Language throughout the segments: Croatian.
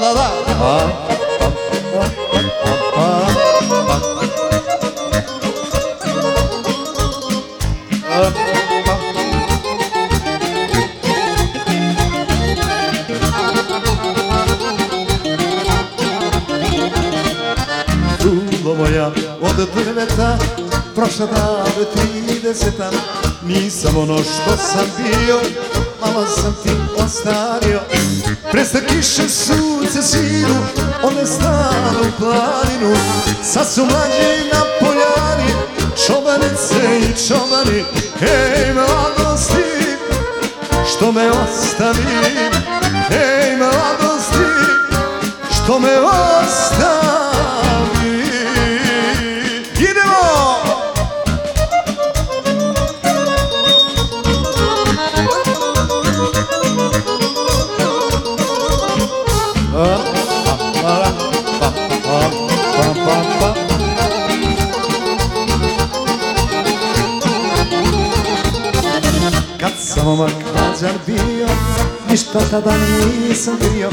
da da Prosadá, de ti, de setan, Nisam ono što sam bio Malo sam ti ostario Presta kiše sunce sinu One staru planinu. Sad su mlađi na poljani Čobanice i čobani. Hej mladosti Što me ostavi? Hej mladosti Što me ostavi Kad sam omak mlađan bio Ništa tada nisam bio.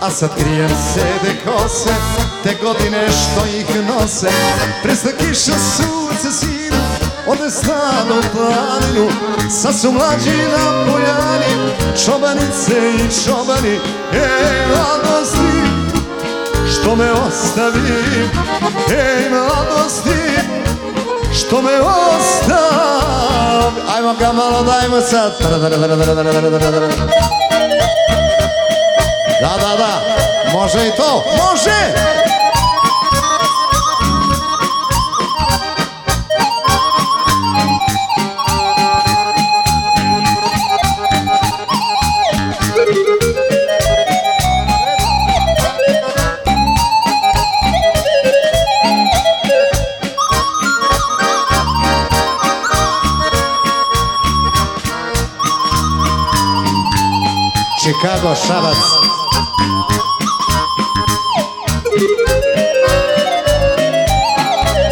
A sad krijem sede kose Te godine što ih nose. Presta kiša sunce sinu Ode stanu planinu. Sad su mlađi na poljani Čobanice i čobani. Ej mladosti Što me ostavi? Ej mladosti Što me ostavi Ajmo ga malo dajmo sad. Da, da, da. Može i to, može Chicago, Šabac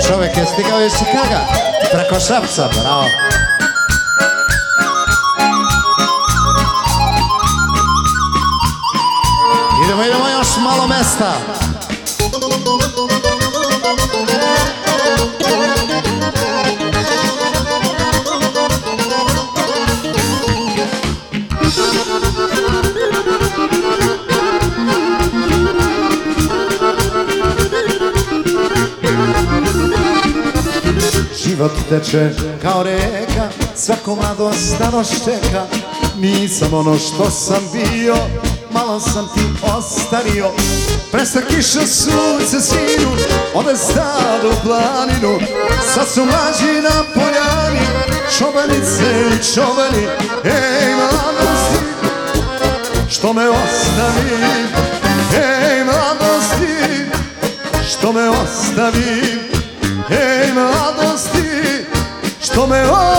Čovjek je stigao iz Chicaga Preko Šapca, bravo. Idemo, idemo još malo mesta Život teče kao reka, svako mladost starost čeka Nisam ono što sam bio, malo sam ti ostario. Presta kiša sunce sinu, ode stado planinu. Sad su mlađi na poljani, čobanice i čobani Ej mladosti, što me ostavi? Ej mladosti, što me ostavi Ej